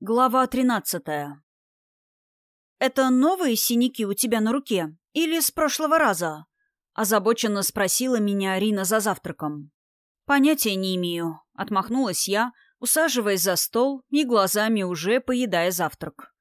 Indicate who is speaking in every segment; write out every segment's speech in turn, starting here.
Speaker 1: Глава тринадцатая. «Это новые синяки у тебя на руке? Или с прошлого раза?» Озабоченно спросила меня Рина за завтраком. «Понятия не имею», — отмахнулась я, усаживаясь за стол и глазами уже поедая завтрак.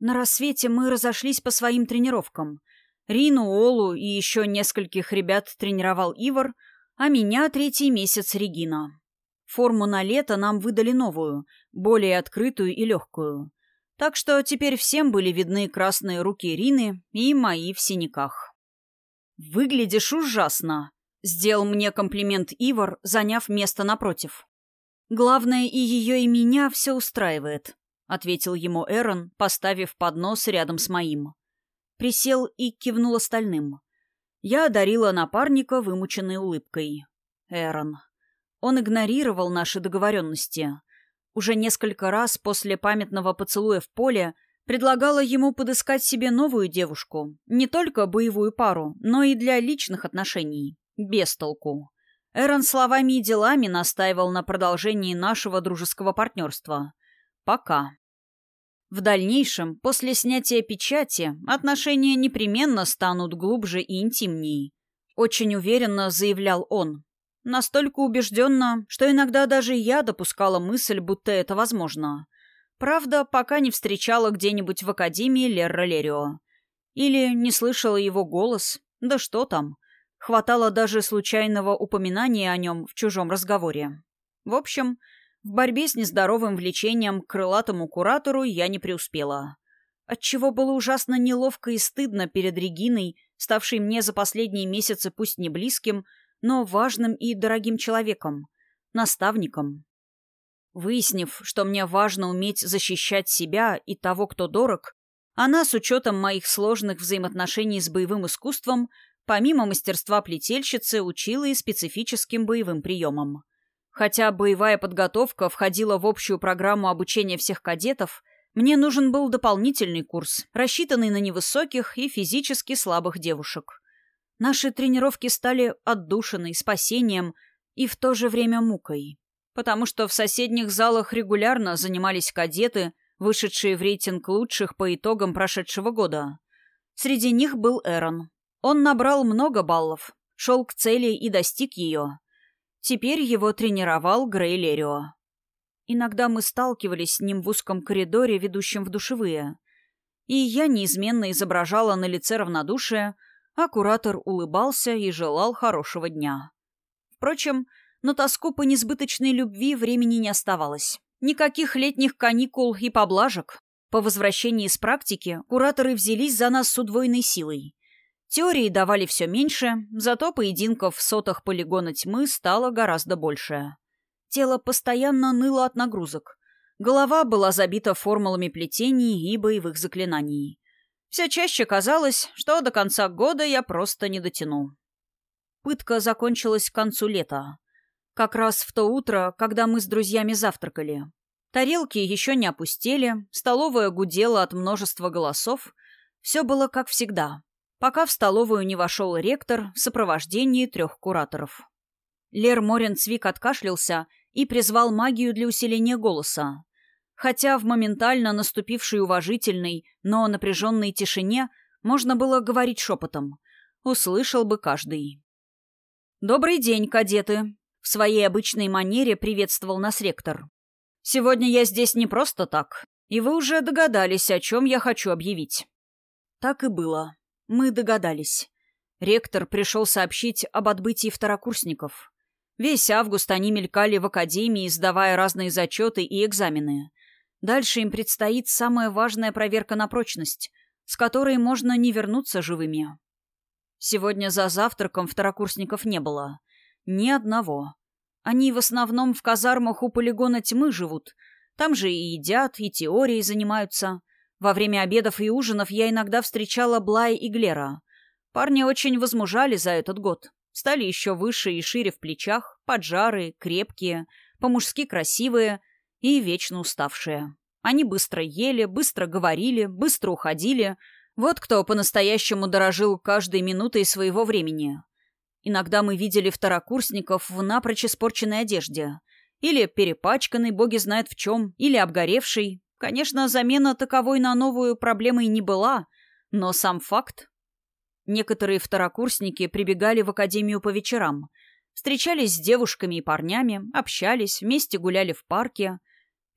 Speaker 1: На рассвете мы разошлись по своим тренировкам. Рину, Олу и еще нескольких ребят тренировал Ивар, а меня третий месяц Регина. Форму на лето нам выдали новую, более открытую и легкую. Так что теперь всем были видны красные руки Ирины и мои в синяках. «Выглядишь ужасно», — сделал мне комплимент Ивар, заняв место напротив. «Главное, и ее, и меня все устраивает», — ответил ему Эрон, поставив поднос рядом с моим. Присел и кивнул остальным. Я одарила напарника вымученной улыбкой. Эрон. Он игнорировал наши договоренности. Уже несколько раз после памятного поцелуя в поле предлагала ему подыскать себе новую девушку, не только боевую пару, но и для личных отношений. Без толку. Эрон словами и делами настаивал на продолжении нашего дружеского партнерства. Пока. В дальнейшем, после снятия печати, отношения непременно станут глубже и интимней. Очень уверенно заявлял он, Настолько убежденно, что иногда даже я допускала мысль, будто это возможно. Правда, пока не встречала где-нибудь в Академии Лерра Лерио. Или не слышала его голос, да что там. Хватало даже случайного упоминания о нем в чужом разговоре. В общем, в борьбе с нездоровым влечением к крылатому куратору я не преуспела. Отчего было ужасно неловко и стыдно перед Региной, ставшей мне за последние месяцы пусть не близким, но важным и дорогим человеком, наставником. Выяснив, что мне важно уметь защищать себя и того, кто дорог, она, с учетом моих сложных взаимоотношений с боевым искусством, помимо мастерства плетельщицы, учила и специфическим боевым приемам. Хотя боевая подготовка входила в общую программу обучения всех кадетов, мне нужен был дополнительный курс, рассчитанный на невысоких и физически слабых девушек. Наши тренировки стали отдушиной, спасением и в то же время мукой. Потому что в соседних залах регулярно занимались кадеты, вышедшие в рейтинг лучших по итогам прошедшего года. Среди них был Эрон. Он набрал много баллов, шел к цели и достиг ее. Теперь его тренировал Грей Лерио. Иногда мы сталкивались с ним в узком коридоре, ведущем в душевые. И я неизменно изображала на лице равнодушие, а куратор улыбался и желал хорошего дня. Впрочем, на тоску по несбыточной любви времени не оставалось. Никаких летних каникул и поблажек. По возвращении из практики кураторы взялись за нас с удвоенной силой. Теории давали все меньше, зато поединков в сотах полигона тьмы стало гораздо больше. Тело постоянно ныло от нагрузок. Голова была забита формулами плетений и боевых заклинаний. Все чаще казалось, что до конца года я просто не дотяну. Пытка закончилась к концу лета. Как раз в то утро, когда мы с друзьями завтракали. Тарелки еще не опустели, столовая гудела от множества голосов. Все было как всегда, пока в столовую не вошел ректор в сопровождении трех кураторов. Лер Моренцвик откашлялся и призвал магию для усиления голоса хотя в моментально наступившей уважительной, но напряженной тишине можно было говорить шепотом. Услышал бы каждый. «Добрый день, кадеты!» В своей обычной манере приветствовал нас ректор. «Сегодня я здесь не просто так, и вы уже догадались, о чем я хочу объявить». Так и было. Мы догадались. Ректор пришел сообщить об отбытии второкурсников. Весь август они мелькали в академии, сдавая разные зачеты и экзамены. Дальше им предстоит самая важная проверка на прочность, с которой можно не вернуться живыми. Сегодня за завтраком второкурсников не было. Ни одного. Они в основном в казармах у полигона тьмы живут. Там же и едят, и теорией занимаются. Во время обедов и ужинов я иногда встречала Блая и Глера. Парни очень возмужали за этот год. Стали еще выше и шире в плечах, поджарые, крепкие, по-мужски красивые и вечно уставшие. Они быстро ели, быстро говорили, быстро уходили. Вот кто по-настоящему дорожил каждой минутой своего времени. Иногда мы видели второкурсников в напрочь испорченной одежде. Или перепачканной, боги знают в чем, или обгоревшей. Конечно, замена таковой на новую проблемой не была, но сам факт. Некоторые второкурсники прибегали в академию по вечерам, встречались с девушками и парнями, общались, вместе гуляли в парке.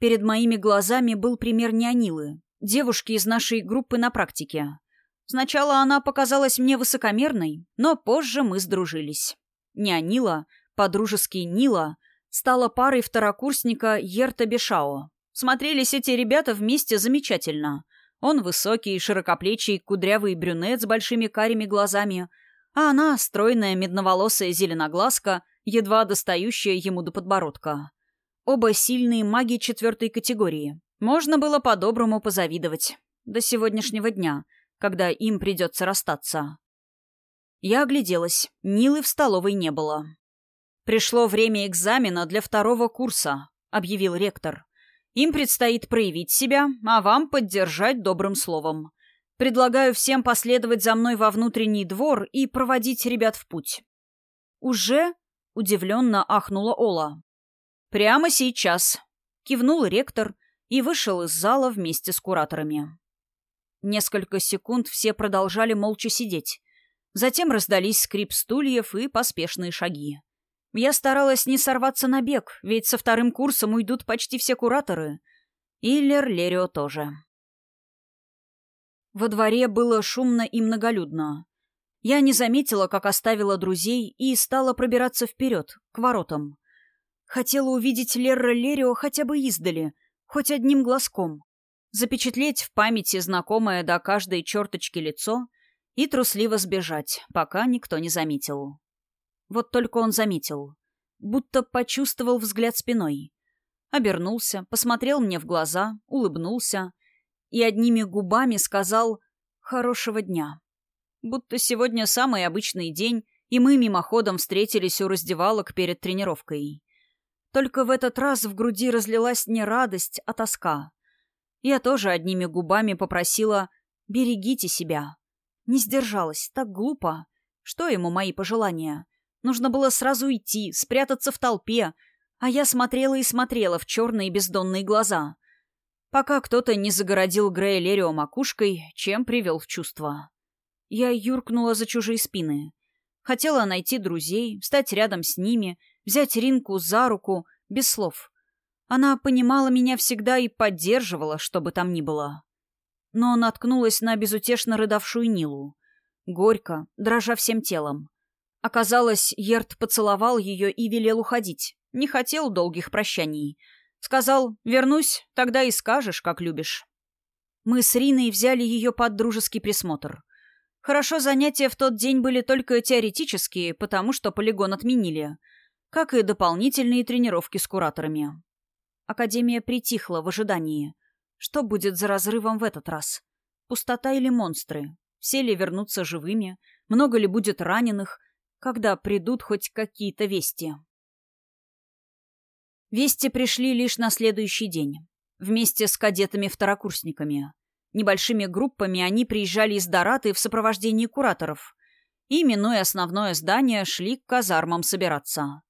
Speaker 1: Перед моими глазами был пример Неонилы, девушки из нашей группы на практике. Сначала она показалась мне высокомерной, но позже мы сдружились. Неонила, по-дружески Нила, стала парой второкурсника Ерта Бешао. Смотрелись эти ребята вместе замечательно. Он высокий, широкоплечий, кудрявый брюнет с большими карими глазами, а она стройная, медноволосая зеленоглазка, едва достающая ему до подбородка. Оба сильные маги четвертой категории. Можно было по-доброму позавидовать. До сегодняшнего дня, когда им придется расстаться. Я огляделась. Нилы в столовой не было. «Пришло время экзамена для второго курса», — объявил ректор. «Им предстоит проявить себя, а вам поддержать добрым словом. Предлагаю всем последовать за мной во внутренний двор и проводить ребят в путь». «Уже?» — удивленно ахнула Ола. «Прямо сейчас», — кивнул ректор и вышел из зала вместе с кураторами. Несколько секунд все продолжали молча сидеть. Затем раздались скрип стульев и поспешные шаги. Я старалась не сорваться на бег, ведь со вторым курсом уйдут почти все кураторы. И Лер тоже. Во дворе было шумно и многолюдно. Я не заметила, как оставила друзей, и стала пробираться вперед, к воротам. Хотела увидеть Лерра Лерио хотя бы издали, хоть одним глазком. Запечатлеть в памяти знакомое до каждой черточки лицо и трусливо сбежать, пока никто не заметил. Вот только он заметил. Будто почувствовал взгляд спиной. Обернулся, посмотрел мне в глаза, улыбнулся и одними губами сказал «хорошего дня». Будто сегодня самый обычный день, и мы мимоходом встретились у раздевалок перед тренировкой. Только в этот раз в груди разлилась не радость, а тоска. Я тоже одними губами попросила «берегите себя». Не сдержалась, так глупо. Что ему мои пожелания? Нужно было сразу идти, спрятаться в толпе, а я смотрела и смотрела в черные бездонные глаза. Пока кто-то не загородил Грея Лерио макушкой, чем привел в чувство. Я юркнула за чужие спины. Хотела найти друзей, встать рядом с ними, взять Ринку за руку, без слов. Она понимала меня всегда и поддерживала, что бы там ни было. Но наткнулась на безутешно рыдавшую Нилу. Горько, дрожа всем телом. Оказалось, Ерт поцеловал ее и велел уходить. Не хотел долгих прощаний. Сказал, вернусь, тогда и скажешь, как любишь. Мы с Риной взяли ее под дружеский присмотр. Хорошо, занятия в тот день были только теоретические, потому что полигон отменили. Как и дополнительные тренировки с кураторами. Академия притихла в ожидании. Что будет за разрывом в этот раз? Пустота или монстры? Все ли вернутся живыми? Много ли будет раненых? когда придут хоть какие-то вести. Вести пришли лишь на следующий день. Вместе с кадетами-второкурсниками. Небольшими группами они приезжали из Дораты в сопровождении кураторов и, минуя основное здание, шли к казармам собираться.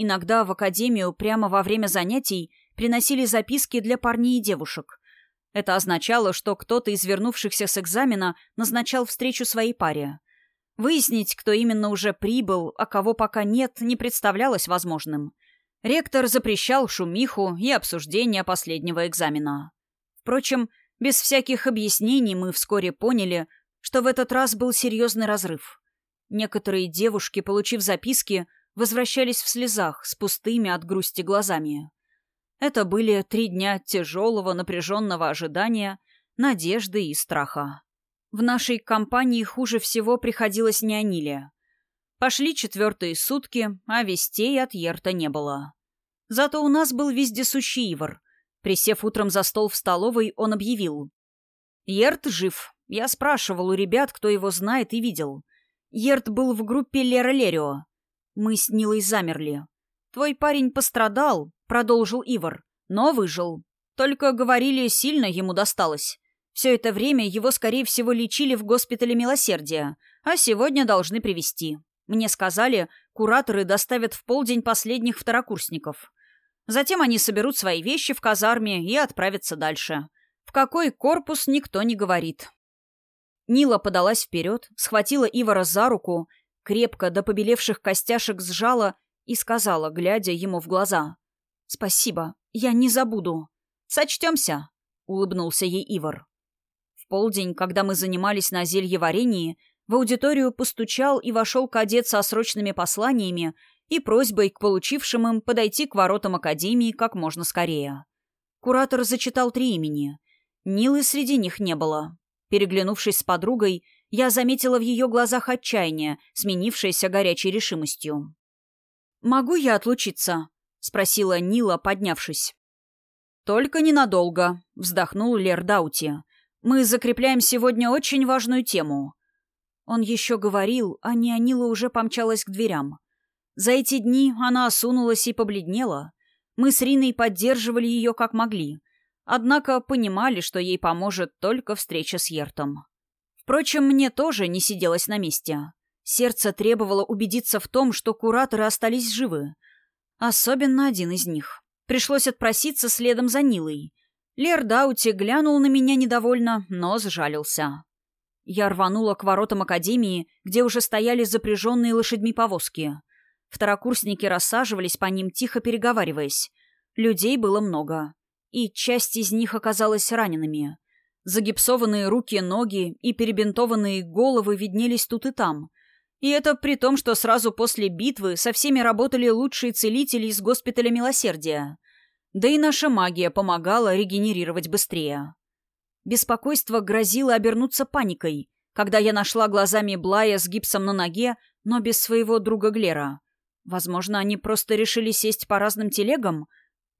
Speaker 1: Иногда в академию прямо во время занятий приносили записки для парней и девушек. Это означало, что кто-то из вернувшихся с экзамена назначал встречу своей паре. Выяснить, кто именно уже прибыл, а кого пока нет, не представлялось возможным. Ректор запрещал шумиху и обсуждение последнего экзамена. Впрочем, без всяких объяснений мы вскоре поняли, что в этот раз был серьезный разрыв. Некоторые девушки, получив записки, возвращались в слезах с пустыми от грусти глазами. Это были три дня тяжелого напряженного ожидания, надежды и страха. В нашей компании хуже всего приходилось Неонилия. Пошли четвертые сутки, а вестей от Ерта не было. Зато у нас был вездесущий Ивар. Присев утром за стол в столовой, он объявил. «Ерт жив. Я спрашивал у ребят, кто его знает и видел. Ерт был в группе Лера Лерио. Мы с Нилой замерли. «Твой парень пострадал», — продолжил Ивар, — «но выжил. Только, говорили, сильно ему досталось. Все это время его, скорее всего, лечили в госпитале милосердия, а сегодня должны привести. Мне сказали, кураторы доставят в полдень последних второкурсников. Затем они соберут свои вещи в казарме и отправятся дальше. В какой корпус никто не говорит. Нила подалась вперед, схватила Ивара за руку, крепко до побелевших костяшек сжала и сказала, глядя ему в глаза. «Спасибо, я не забуду. Сочтемся», — улыбнулся ей Ивар. В полдень, когда мы занимались на зелье варенье, в аудиторию постучал и вошел кадет со срочными посланиями и просьбой к получившим им подойти к воротам Академии как можно скорее. Куратор зачитал три имени. Нилы среди них не было. Переглянувшись с подругой, я заметила в ее глазах отчаяние, сменившееся горячей решимостью. «Могу я отлучиться?» — спросила Нила, поднявшись. «Только ненадолго», — вздохнул Лер Даути. «Мы закрепляем сегодня очень важную тему». Он еще говорил, а Неонила уже помчалась к дверям. За эти дни она осунулась и побледнела. Мы с Риной поддерживали ее как могли, однако понимали, что ей поможет только встреча с Ертом. Впрочем, мне тоже не сиделось на месте. Сердце требовало убедиться в том, что кураторы остались живы. Особенно один из них. Пришлось отпроситься следом за Нилой. Лер Даути глянул на меня недовольно, но сжалился. Я рванула к воротам академии, где уже стояли запряженные лошадьми повозки. Второкурсники рассаживались по ним, тихо переговариваясь. Людей было много. И часть из них оказалась ранеными. Загипсованные руки, ноги и перебинтованные головы виднелись тут и там. И это при том, что сразу после битвы со всеми работали лучшие целители из госпиталя милосердия. Да и наша магия помогала регенерировать быстрее. Беспокойство грозило обернуться паникой, когда я нашла глазами Блая с гипсом на ноге, но без своего друга Глера. Возможно, они просто решили сесть по разным телегам?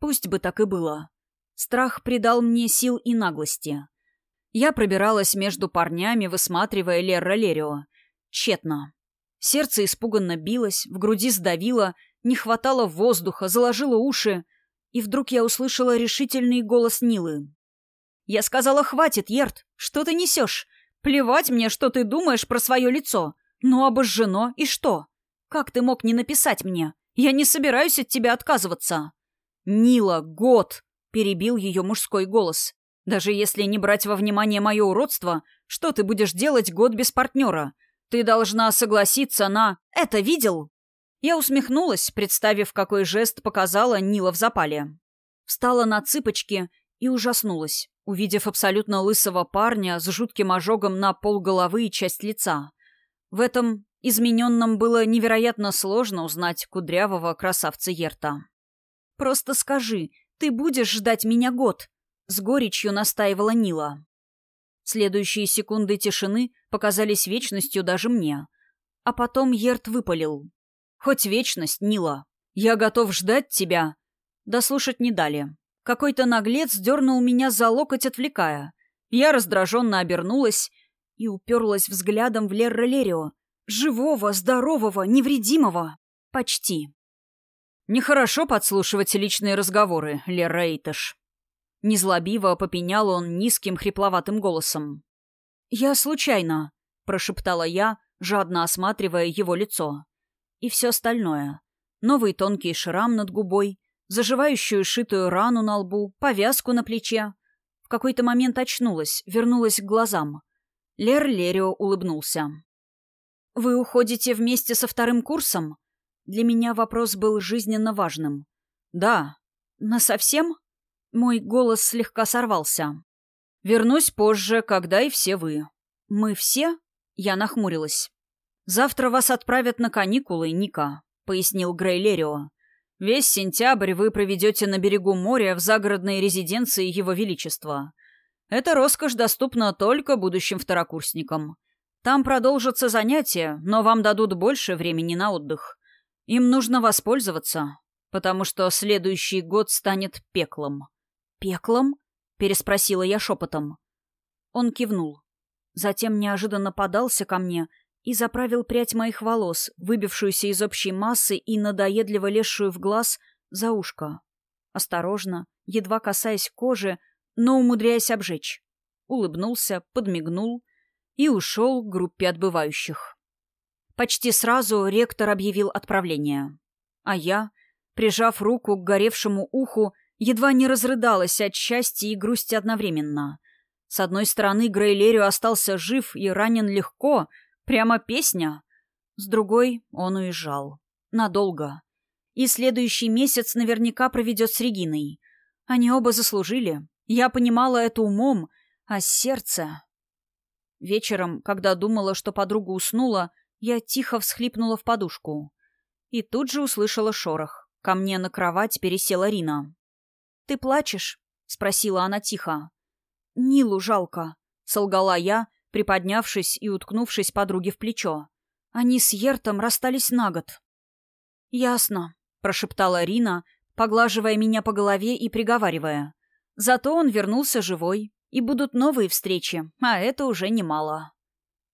Speaker 1: Пусть бы так и было. Страх придал мне сил и наглости. Я пробиралась между парнями, высматривая Лерра Лерио. Тщетно. Сердце испуганно билось, в груди сдавило, не хватало воздуха, заложило уши. И вдруг я услышала решительный голос Нилы. «Я сказала, хватит, Ерт! Что ты несешь? Плевать мне, что ты думаешь про свое лицо. Ну, обожжено, и что? Как ты мог не написать мне? Я не собираюсь от тебя отказываться». «Нила, год!» — перебил ее мужской голос. Даже если не брать во внимание мое уродство, что ты будешь делать год без партнера? Ты должна согласиться на... Это видел?» Я усмехнулась, представив, какой жест показала Нила в запале. Встала на цыпочки и ужаснулась, увидев абсолютно лысого парня с жутким ожогом на пол головы и часть лица. В этом измененном было невероятно сложно узнать кудрявого красавца Ерта. «Просто скажи, ты будешь ждать меня год?» С горечью настаивала Нила. Следующие секунды тишины показались вечностью даже мне. А потом Ерт выпалил. «Хоть вечность, Нила. Я готов ждать тебя». Дослушать не дали. Какой-то наглец дернул меня за локоть, отвлекая. Я раздраженно обернулась и уперлась взглядом в Лерра Лерио. Живого, здорового, невредимого. Почти. Нехорошо подслушивать личные разговоры, Лерра Эйтыш. Незлобиво попенял он низким хрипловатым голосом. «Я случайно», — прошептала я, жадно осматривая его лицо. И все остальное. Новый тонкий шрам над губой, заживающую шитую рану на лбу, повязку на плече. В какой-то момент очнулась, вернулась к глазам. Лер Лерио улыбнулся. «Вы уходите вместе со вторым курсом?» Для меня вопрос был жизненно важным. «Да». «Насовсем?» Мой голос слегка сорвался. «Вернусь позже, когда и все вы». «Мы все?» Я нахмурилась. «Завтра вас отправят на каникулы, Ника», — пояснил Грейлерио. «Весь сентябрь вы проведете на берегу моря в загородной резиденции Его Величества. Эта роскошь доступна только будущим второкурсникам. Там продолжатся занятия, но вам дадут больше времени на отдых. Им нужно воспользоваться, потому что следующий год станет пеклом. «Пеклом?» — переспросила я шепотом. Он кивнул. Затем неожиданно подался ко мне и заправил прядь моих волос, выбившуюся из общей массы и надоедливо лезшую в глаз, за ушко. Осторожно, едва касаясь кожи, но умудряясь обжечь. Улыбнулся, подмигнул и ушел к группе отбывающих. Почти сразу ректор объявил отправление. А я, прижав руку к горевшему уху, Едва не разрыдалась от счастья и грусти одновременно. С одной стороны, Грейлерио остался жив и ранен легко, прямо песня. С другой, он уезжал. Надолго. И следующий месяц наверняка проведет с Региной. Они оба заслужили. Я понимала это умом, а сердце... Вечером, когда думала, что подруга уснула, я тихо всхлипнула в подушку. И тут же услышала шорох. Ко мне на кровать пересела Рина. «Ты плачешь?» — спросила она тихо. «Нилу жалко», — солгала я, приподнявшись и уткнувшись подруге в плечо. Они с Ертом расстались на год. «Ясно», — прошептала Рина, поглаживая меня по голове и приговаривая. «Зато он вернулся живой, и будут новые встречи, а это уже немало».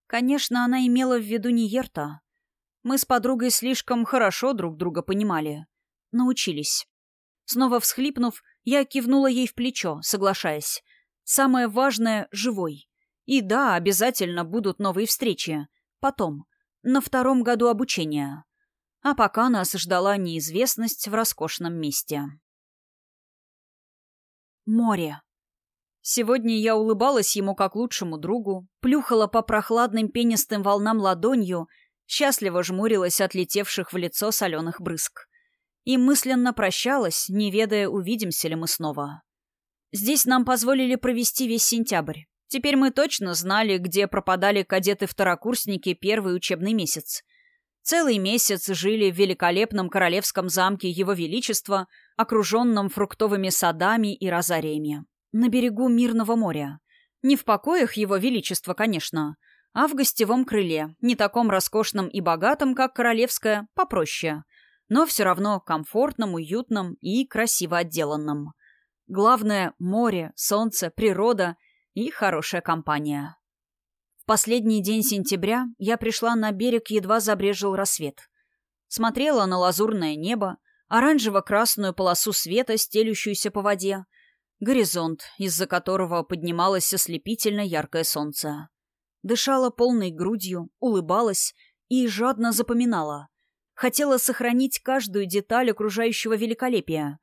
Speaker 1: Конечно, она имела в виду не Ерта. Мы с подругой слишком хорошо друг друга понимали. Научились. Снова всхлипнув, я кивнула ей в плечо, соглашаясь. Самое важное — живой. И да, обязательно будут новые встречи. Потом. На втором году обучения. А пока нас ждала неизвестность в роскошном месте. Море. Сегодня я улыбалась ему как лучшему другу, плюхала по прохладным пенистым волнам ладонью, счастливо жмурилась от летевших в лицо соленых брызг. И мысленно прощалась, не ведая, увидимся ли мы снова. Здесь нам позволили провести весь сентябрь. Теперь мы точно знали, где пропадали кадеты-второкурсники первый учебный месяц. Целый месяц жили в великолепном королевском замке Его Величества, окруженном фруктовыми садами и розариями на берегу Мирного моря. Не в покоях его величества, конечно, а в гостевом крыле, не таком роскошном и богатом, как королевское, попроще, но все равно комфортном, уютном и красиво отделанном. Главное — море, солнце, природа и хорошая компания. В последний день сентября я пришла на берег, едва забрежил рассвет. Смотрела на лазурное небо, оранжево-красную полосу света, стелющуюся по воде, горизонт, из-за которого поднималось ослепительно яркое солнце. Дышала полной грудью, улыбалась и жадно запоминала. Хотела сохранить каждую деталь окружающего великолепия,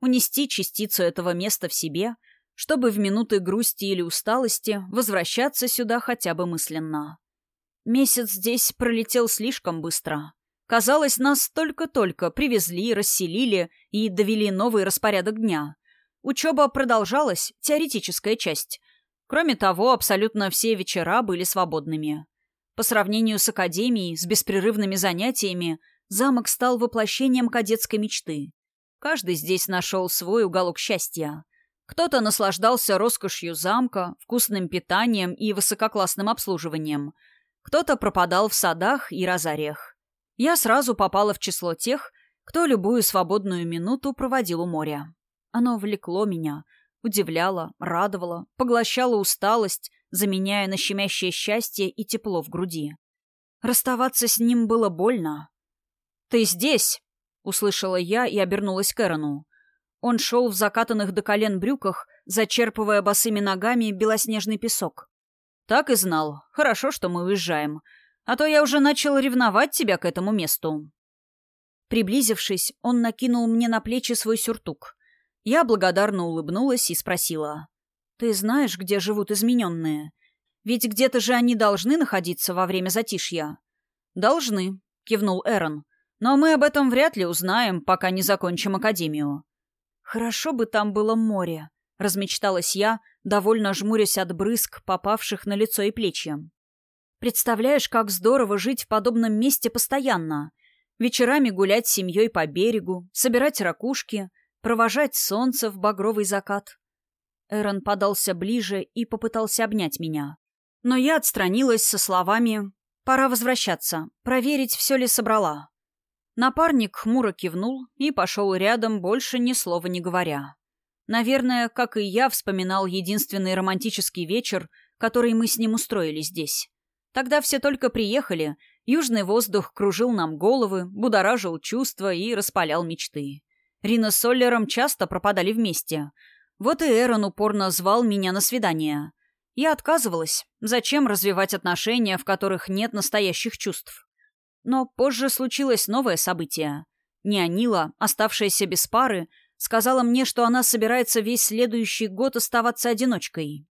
Speaker 1: унести частицу этого места в себе, чтобы в минуты грусти или усталости возвращаться сюда хотя бы мысленно. Месяц здесь пролетел слишком быстро. Казалось, нас только-только привезли, расселили и довели новый распорядок дня. Учеба продолжалась, теоретическая часть. Кроме того, абсолютно все вечера были свободными. По сравнению с академией, с беспрерывными занятиями, замок стал воплощением кадетской мечты. Каждый здесь нашел свой уголок счастья. Кто-то наслаждался роскошью замка, вкусным питанием и высококлассным обслуживанием. Кто-то пропадал в садах и розариях. Я сразу попала в число тех, кто любую свободную минуту проводил у моря. Оно влекло меня, удивляло, радовало, поглощало усталость, заменяя на щемящее счастье и тепло в груди. Расставаться с ним было больно. «Ты здесь!» — услышала я и обернулась к Эрону. Он шел в закатанных до колен брюках, зачерпывая босыми ногами белоснежный песок. «Так и знал. Хорошо, что мы уезжаем. А то я уже начал ревновать тебя к этому месту». Приблизившись, он накинул мне на плечи свой сюртук. Я благодарно улыбнулась и спросила. «Ты знаешь, где живут измененные? Ведь где-то же они должны находиться во время затишья». «Должны», — кивнул Эрон. «Но мы об этом вряд ли узнаем, пока не закончим академию». «Хорошо бы там было море», — размечталась я, довольно жмурясь от брызг, попавших на лицо и плечи. «Представляешь, как здорово жить в подобном месте постоянно. Вечерами гулять с семьей по берегу, собирать ракушки — провожать солнце в багровый закат. Эрон подался ближе и попытался обнять меня. Но я отстранилась со словами «Пора возвращаться, проверить, все ли собрала». Напарник хмуро кивнул и пошел рядом, больше ни слова не говоря. Наверное, как и я, вспоминал единственный романтический вечер, который мы с ним устроили здесь. Тогда все только приехали, южный воздух кружил нам головы, будоражил чувства и распалял мечты. Рина с Соллером часто пропадали вместе. Вот и Эрон упорно звал меня на свидание. Я отказывалась. Зачем развивать отношения, в которых нет настоящих чувств? Но позже случилось новое событие. Неонила, оставшаяся без пары, Сказала мне, что она собирается весь следующий год оставаться одиночкой.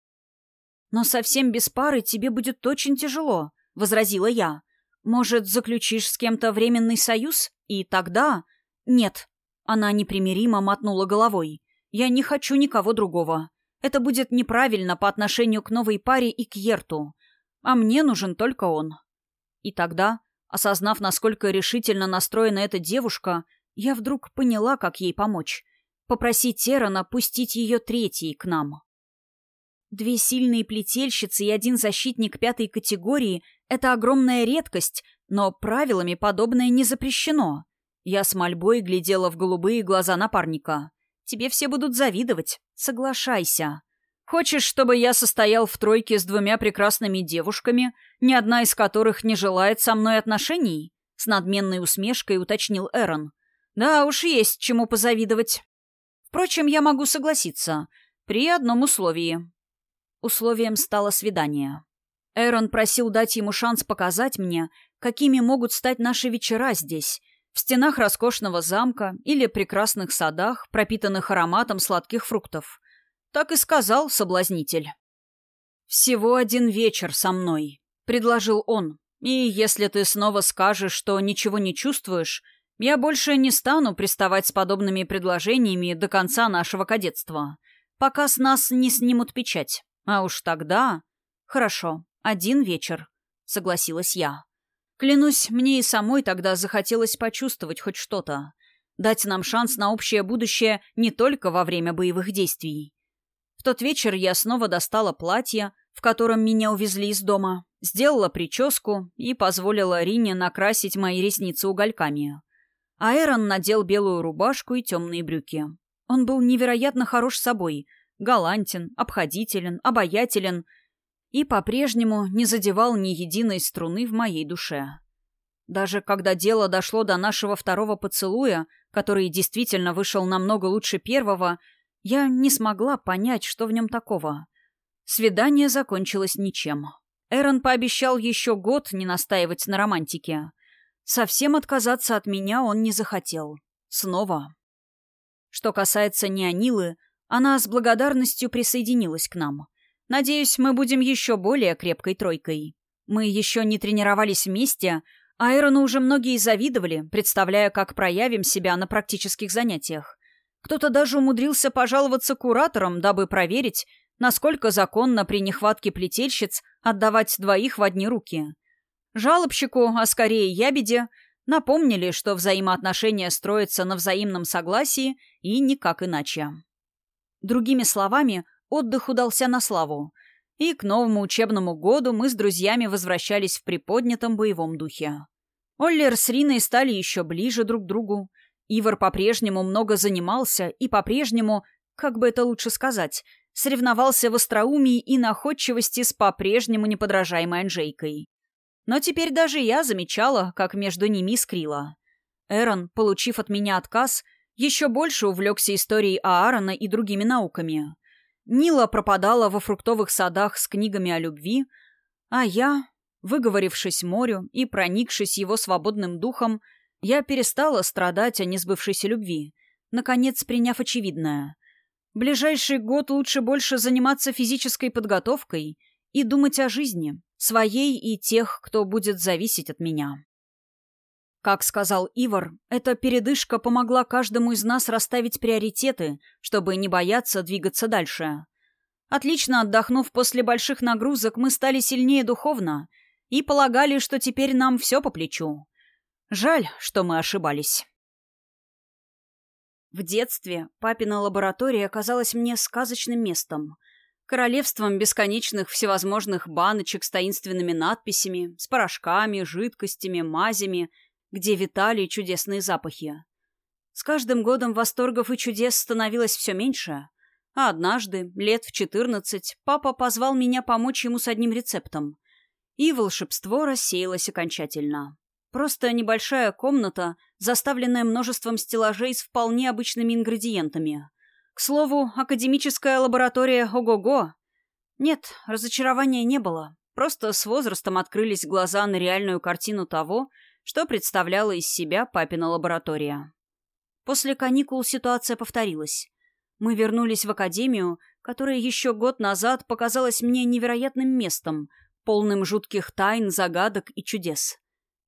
Speaker 1: «Но совсем без пары тебе будет очень тяжело», — возразила я. «Может, заключишь с кем-то временный союз? И тогда...» «Нет». Она непримиримо мотнула головой. «Я не хочу никого другого. Это будет неправильно по отношению к новой паре и к Ерту. А мне нужен только он». И тогда, осознав, насколько решительно настроена эта девушка, я вдруг поняла, как ей помочь попросить Терана пустить ее третьей к нам. Две сильные плетельщицы и один защитник пятой категории — это огромная редкость, но правилами подобное не запрещено. Я с мольбой глядела в голубые глаза напарника. Тебе все будут завидовать. Соглашайся. Хочешь, чтобы я состоял в тройке с двумя прекрасными девушками, ни одна из которых не желает со мной отношений? С надменной усмешкой уточнил Эрон. Да уж есть чему позавидовать. Впрочем, я могу согласиться. При одном условии. Условием стало свидание. Эрон просил дать ему шанс показать мне, какими могут стать наши вечера здесь, в стенах роскошного замка или прекрасных садах, пропитанных ароматом сладких фруктов. Так и сказал соблазнитель. «Всего один вечер со мной», — предложил он. «И если ты снова скажешь, что ничего не чувствуешь, я больше не стану приставать с подобными предложениями до конца нашего кадетства, пока с нас не снимут печать. А уж тогда... Хорошо, один вечер, согласилась я. Клянусь, мне и самой тогда захотелось почувствовать хоть что-то. Дать нам шанс на общее будущее не только во время боевых действий. В тот вечер я снова достала платье, в котором меня увезли из дома, сделала прическу и позволила Рине накрасить мои ресницы угольками. Айрон надел белую рубашку и темные брюки. Он был невероятно хорош собой, галантен, обходителен, обаятелен и по-прежнему не задевал ни единой струны в моей душе. Даже когда дело дошло до нашего второго поцелуя, который действительно вышел намного лучше первого, я не смогла понять, что в нем такого. Свидание закончилось ничем. Эрон пообещал еще год не настаивать на романтике. Совсем отказаться от меня он не захотел. Снова. Что касается Неонилы, она с благодарностью присоединилась к нам. Надеюсь, мы будем еще более крепкой тройкой. Мы еще не тренировались вместе, а Эрону уже многие завидовали, представляя, как проявим себя на практических занятиях. Кто-то даже умудрился пожаловаться кураторам, дабы проверить, насколько законно при нехватке плетельщиц отдавать двоих в одни руки. Жалобщику, а скорее ябеде, напомнили, что взаимоотношения строятся на взаимном согласии и никак иначе. Другими словами, отдых удался на славу, и к новому учебному году мы с друзьями возвращались в приподнятом боевом духе. Оллер с Риной стали еще ближе друг к другу. Ивар по-прежнему много занимался и по-прежнему, как бы это лучше сказать, соревновался в остроумии и находчивости с по-прежнему неподражаемой Анжейкой. Но теперь даже я замечала, как между ними искрило. Эрон, получив от меня отказ, еще больше увлекся историей Аарона и другими науками. Нила пропадала во фруктовых садах с книгами о любви, а я, выговорившись морю и проникшись его свободным духом, я перестала страдать о несбывшейся любви, наконец приняв очевидное. Ближайший год лучше больше заниматься физической подготовкой и думать о жизни, своей и тех, кто будет зависеть от меня. Как сказал Ивар, эта передышка помогла каждому из нас расставить приоритеты, чтобы не бояться двигаться дальше. Отлично отдохнув после больших нагрузок, мы стали сильнее духовно и полагали, что теперь нам все по плечу. Жаль, что мы ошибались. В детстве папина лаборатория казалась мне сказочным местом — королевством бесконечных всевозможных баночек с таинственными надписями, с порошками, жидкостями, мазями, где витали чудесные запахи. С каждым годом восторгов и чудес становилось все меньше, а однажды, лет в четырнадцать, папа позвал меня помочь ему с одним рецептом, и волшебство рассеялось окончательно. Просто небольшая комната, заставленная множеством стеллажей с вполне обычными ингредиентами — к слову, академическая лаборатория ого-го. Нет, разочарования не было. Просто с возрастом открылись глаза на реальную картину того, что представляла из себя папина лаборатория. После каникул ситуация повторилась. Мы вернулись в академию, которая еще год назад показалась мне невероятным местом, полным жутких тайн, загадок и чудес.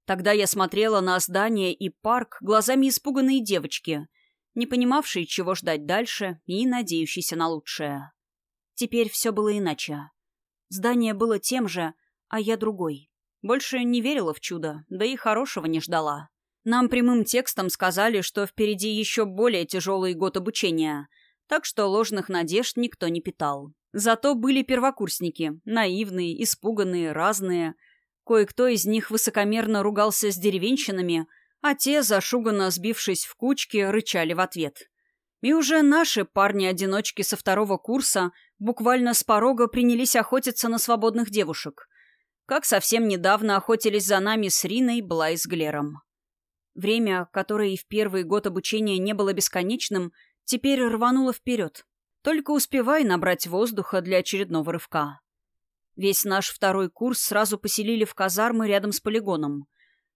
Speaker 1: Тогда я смотрела на здание и парк глазами испуганной девочки, не понимавшей, чего ждать дальше и надеющейся на лучшее. Теперь все было иначе. Здание было тем же, а я другой. Больше не верила в чудо, да и хорошего не ждала. Нам прямым текстом сказали, что впереди еще более тяжелый год обучения, так что ложных надежд никто не питал. Зато были первокурсники, наивные, испуганные, разные. Кое-кто из них высокомерно ругался с деревенщинами, а те, зашуганно сбившись в кучки, рычали в ответ. И уже наши парни-одиночки со второго курса буквально с порога принялись охотиться на свободных девушек. Как совсем недавно охотились за нами с Риной, Блай с Глером. Время, которое и в первый год обучения не было бесконечным, теперь рвануло вперед. Только успевай набрать воздуха для очередного рывка. Весь наш второй курс сразу поселили в казармы рядом с полигоном.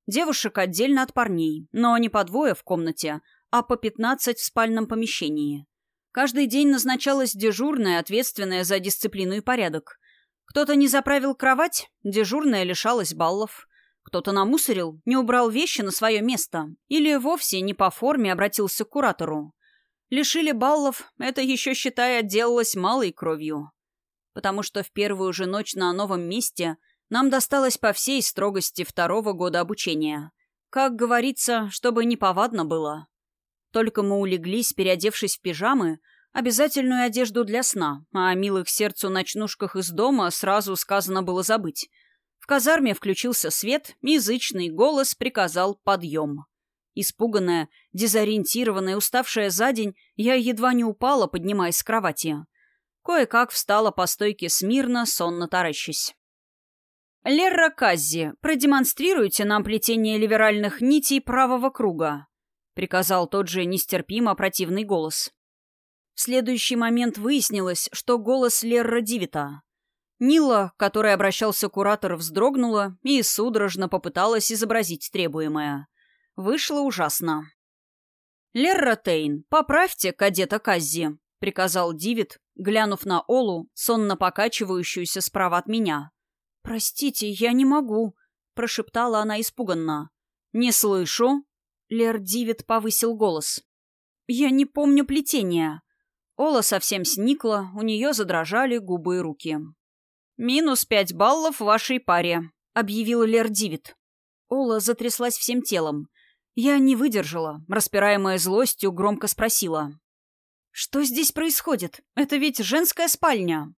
Speaker 1: Девушек отдельно от парней, но не по двое в комнате, а по пятнадцать в спальном помещении. Каждый день назначалась дежурная, ответственная за дисциплину и порядок. Кто-то не заправил кровать, дежурная лишалась баллов. Кто-то намусорил, не убрал вещи на свое место. Или вовсе не по форме обратился к куратору. Лишили баллов, это еще, считай, отделалось малой кровью. Потому что в первую же ночь на новом месте нам досталось по всей строгости второго года обучения. Как говорится, чтобы неповадно было. Только мы улеглись, переодевшись в пижамы, обязательную одежду для сна, а о милых сердцу ночнушках из дома сразу сказано было забыть — в казарме включился свет, язычный голос приказал подъем. Испуганная, дезориентированная, уставшая за день, я едва не упала, поднимаясь с кровати. Кое-как встала по стойке смирно, сонно таращись. «Лерра Каззи, продемонстрируйте нам плетение ливеральных нитей правого круга», — приказал тот же нестерпимо противный голос. В следующий момент выяснилось, что голос Лерра Дивита. Нила, к которой обращался куратор, вздрогнула и судорожно попыталась изобразить требуемое. Вышло ужасно. «Лерра Тейн, поправьте кадета Каззи», — приказал Дивид, глянув на Олу, сонно покачивающуюся справа от меня. «Простите, я не могу», — прошептала она испуганно. «Не слышу». Лер Дивид повысил голос. «Я не помню плетения». Ола совсем сникла, у нее задрожали губы и руки. «Минус пять баллов вашей паре», — объявил Лер Дивид. Ола затряслась всем телом. Я не выдержала, распираемая злостью, громко спросила. «Что здесь происходит? Это ведь женская спальня».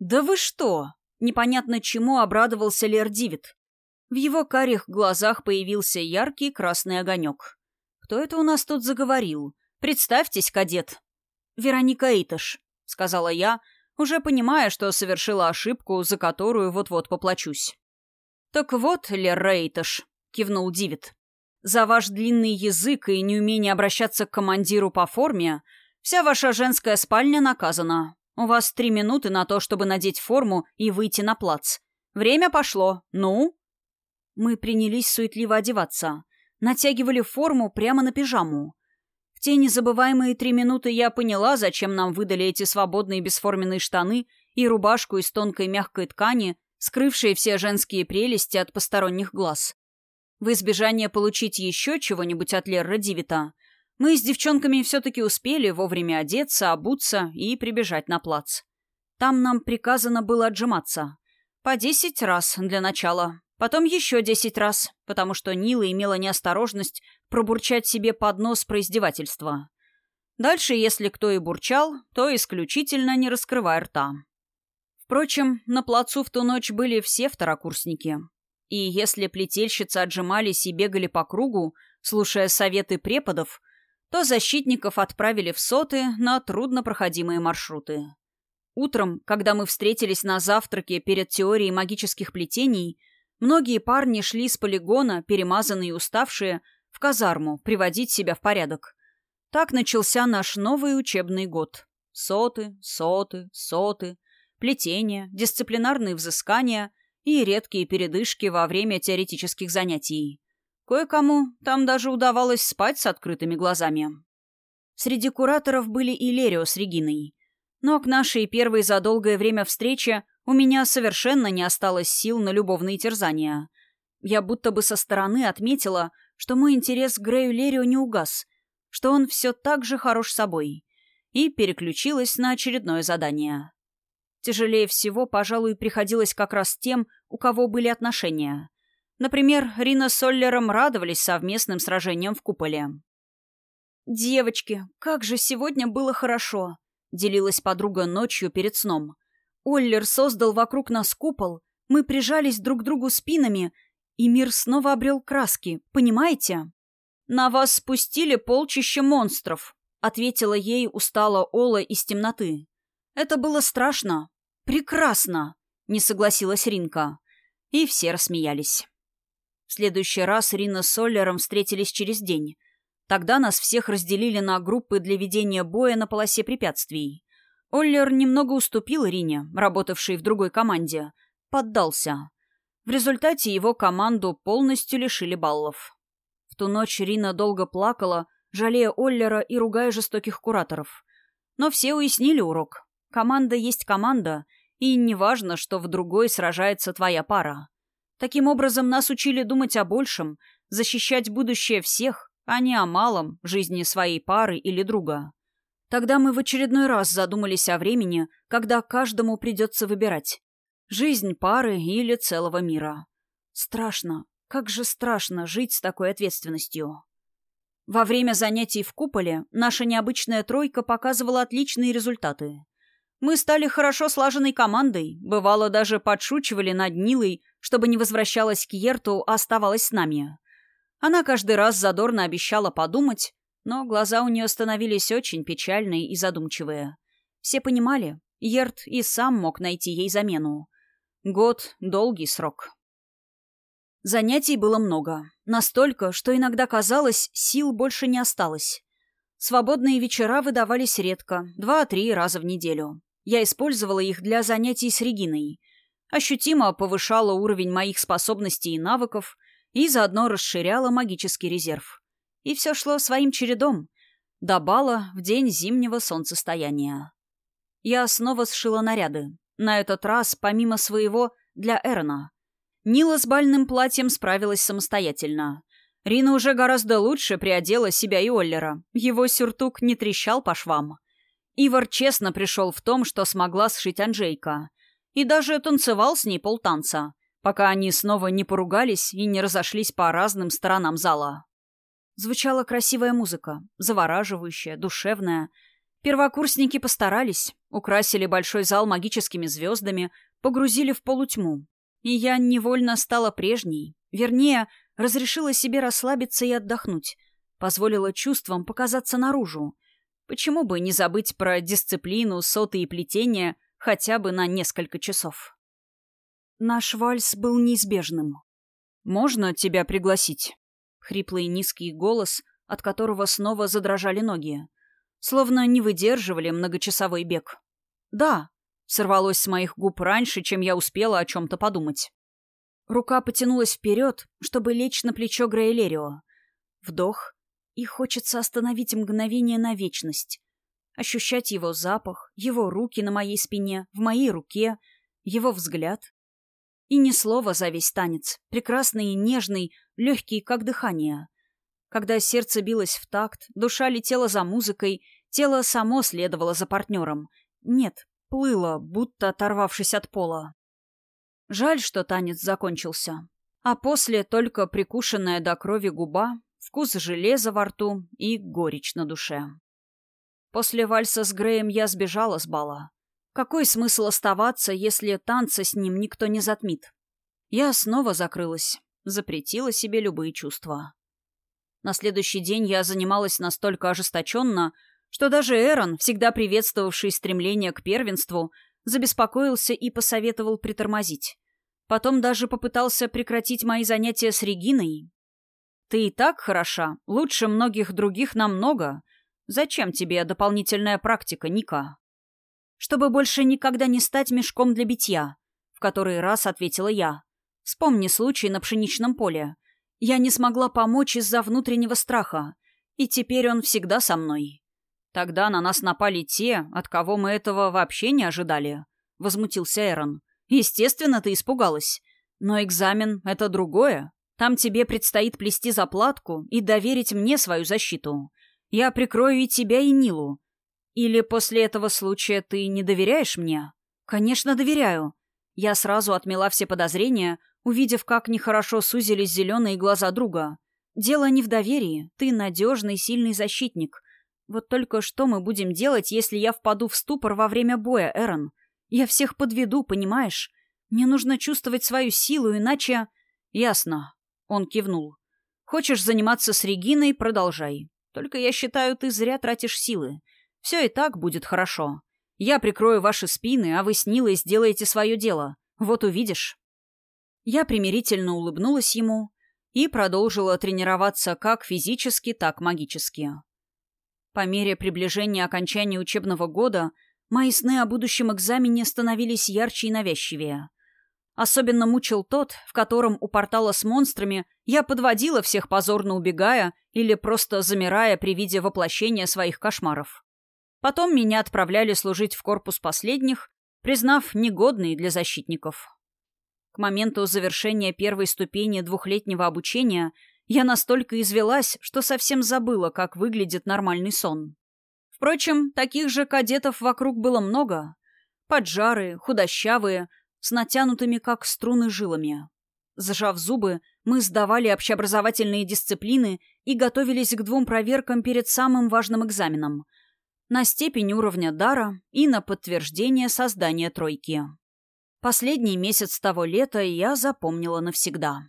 Speaker 1: «Да вы что?» — непонятно чему обрадовался Лер Дивид. В его карих глазах появился яркий красный огонек. «Кто это у нас тут заговорил? Представьтесь, кадет!» «Вероника Эйташ», — сказала я, уже понимая, что совершила ошибку, за которую вот-вот поплачусь. «Так вот, Лер Рейташ», — кивнул Дивид, — «за ваш длинный язык и неумение обращаться к командиру по форме вся ваша женская спальня наказана. У вас три минуты на то, чтобы надеть форму и выйти на плац. Время пошло. Ну?» Мы принялись суетливо одеваться. Натягивали форму прямо на пижаму те незабываемые три минуты я поняла, зачем нам выдали эти свободные бесформенные штаны и рубашку из тонкой мягкой ткани, скрывшие все женские прелести от посторонних глаз. В избежание получить еще чего-нибудь от Лерра Дивита, мы с девчонками все-таки успели вовремя одеться, обуться и прибежать на плац. Там нам приказано было отжиматься. По десять раз для начала. Потом еще десять раз, потому что Нила имела неосторожность пробурчать себе под нос про издевательство. Дальше, если кто и бурчал, то исключительно не раскрывая рта. Впрочем, на плацу в ту ночь были все второкурсники. И если плетельщицы отжимались и бегали по кругу, слушая советы преподов, то защитников отправили в соты на труднопроходимые маршруты. Утром, когда мы встретились на завтраке перед теорией магических плетений, Многие парни шли с полигона, перемазанные и уставшие, в казарму, приводить себя в порядок. Так начался наш новый учебный год. Соты, соты, соты, плетение, дисциплинарные взыскания и редкие передышки во время теоретических занятий. Кое-кому там даже удавалось спать с открытыми глазами. Среди кураторов были и Лерио с Региной. Но к нашей первой за долгое время встрече у меня совершенно не осталось сил на любовные терзания. Я будто бы со стороны отметила, что мой интерес к Грею Лерио не угас, что он все так же хорош собой, и переключилась на очередное задание. Тяжелее всего, пожалуй, приходилось как раз тем, у кого были отношения. Например, Рина с Оллером радовались совместным сражениям в куполе. «Девочки, как же сегодня было хорошо!» — делилась подруга ночью перед сном. «Оллер создал вокруг нас купол, мы прижались друг к другу спинами, и мир снова обрел краски, понимаете?» «На вас спустили полчища монстров», — ответила ей устала Ола из темноты. «Это было страшно. Прекрасно», — не согласилась Ринка. И все рассмеялись. Следующий раз Рина с Оллером встретились через день. Тогда нас всех разделили на группы для ведения боя на полосе препятствий. Оллер немного уступил Рине, работавшей в другой команде. Поддался. В результате его команду полностью лишили баллов. В ту ночь Рина долго плакала, жалея Оллера и ругая жестоких кураторов. Но все уяснили урок. Команда есть команда, и неважно, что в другой сражается твоя пара. Таким образом, нас учили думать о большем, защищать будущее всех, а не о малом, жизни своей пары или друга. Тогда мы в очередной раз задумались о времени, когда каждому придется выбирать. Жизнь пары или целого мира. Страшно, как же страшно жить с такой ответственностью. Во время занятий в куполе наша необычная тройка показывала отличные результаты. Мы стали хорошо слаженной командой, бывало даже подшучивали над Нилой, чтобы не возвращалась к Ерту, а оставалась с нами. Она каждый раз задорно обещала подумать, но глаза у нее становились очень печальные и задумчивые. Все понимали, Ерт и сам мог найти ей замену. Год — долгий срок. Занятий было много. Настолько, что иногда казалось, сил больше не осталось. Свободные вечера выдавались редко, два-три раза в неделю. Я использовала их для занятий с Региной. Ощутимо повышала уровень моих способностей и навыков, и заодно расширяла магический резерв. И все шло своим чередом. До бала в день зимнего солнцестояния. Я снова сшила наряды. На этот раз, помимо своего, для Эрна. Нила с бальным платьем справилась самостоятельно. Рина уже гораздо лучше приодела себя и Оллера. Его сюртук не трещал по швам. Ивар честно пришел в том, что смогла сшить Анжейка. И даже танцевал с ней полтанца пока они снова не поругались и не разошлись по разным сторонам зала. Звучала красивая музыка, завораживающая, душевная. Первокурсники постарались, украсили большой зал магическими звездами, погрузили в полутьму. И я невольно стала прежней, вернее, разрешила себе расслабиться и отдохнуть, позволила чувствам показаться наружу. Почему бы не забыть про дисциплину, соты и плетение хотя бы на несколько часов? Наш вальс был неизбежным. «Можно тебя пригласить?» Хриплый низкий голос, от которого снова задрожали ноги. Словно не выдерживали многочасовой бег. «Да», — сорвалось с моих губ раньше, чем я успела о чем-то подумать. Рука потянулась вперед, чтобы лечь на плечо Грейлерио. Вдох, и хочется остановить мгновение на вечность. Ощущать его запах, его руки на моей спине, в моей руке, его взгляд. И ни слова за весь танец, прекрасный и нежный, легкий, как дыхание. Когда сердце билось в такт, душа летела за музыкой, тело само следовало за партнером. Нет, плыло, будто оторвавшись от пола. Жаль, что танец закончился. А после только прикушенная до крови губа, вкус железа во рту и горечь на душе. После вальса с Греем я сбежала с бала. Какой смысл оставаться, если танца с ним никто не затмит? Я снова закрылась, запретила себе любые чувства. На следующий день я занималась настолько ожесточенно, что даже Эрон, всегда приветствовавший стремление к первенству, забеспокоился и посоветовал притормозить. Потом даже попытался прекратить мои занятия с Региной. «Ты и так хороша, лучше многих других намного. Зачем тебе дополнительная практика, Ника?» чтобы больше никогда не стать мешком для битья», — в который раз ответила я. «Вспомни случай на пшеничном поле. Я не смогла помочь из-за внутреннего страха, и теперь он всегда со мной. Тогда на нас напали те, от кого мы этого вообще не ожидали», — возмутился Эрон. «Естественно, ты испугалась. Но экзамен — это другое. Там тебе предстоит плести заплатку и доверить мне свою защиту. Я прикрою и тебя, и Нилу. Или после этого случая ты не доверяешь мне? Конечно, доверяю. Я сразу отмела все подозрения, увидев, как нехорошо сузились зеленые глаза друга. Дело не в доверии. Ты надежный, сильный защитник. Вот только что мы будем делать, если я впаду в ступор во время боя, Эрон? Я всех подведу, понимаешь? Мне нужно чувствовать свою силу, иначе... Ясно. Он кивнул. Хочешь заниматься с Региной, продолжай. Только я считаю, ты зря тратишь силы. Все и так будет хорошо. Я прикрою ваши спины, а вы с Нилой сделаете свое дело. Вот увидишь». Я примирительно улыбнулась ему и продолжила тренироваться как физически, так магически. По мере приближения окончания учебного года мои сны о будущем экзамене становились ярче и навязчивее. Особенно мучил тот, в котором у портала с монстрами я подводила всех позорно убегая или просто замирая при виде воплощения своих кошмаров. Потом меня отправляли служить в корпус последних, признав негодный для защитников. К моменту завершения первой ступени двухлетнего обучения я настолько извелась, что совсем забыла, как выглядит нормальный сон. Впрочем, таких же кадетов вокруг было много. Поджарые, худощавые, с натянутыми, как струны, жилами. Зажав зубы, мы сдавали общеобразовательные дисциплины и готовились к двум проверкам перед самым важным экзаменом — на степень уровня дара и на подтверждение создания тройки. Последний месяц того лета я запомнила навсегда.